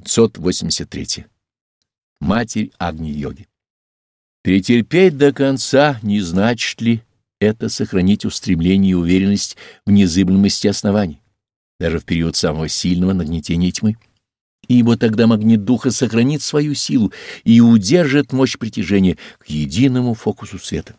583. Матерь Агни-йоги. Перетерпеть до конца не значит ли это сохранить устремление и уверенность в незыблемости оснований, даже в период самого сильного нагнетения тьмы? Ибо тогда магнит духа сохранит свою силу и удержит мощь притяжения к единому фокусу света.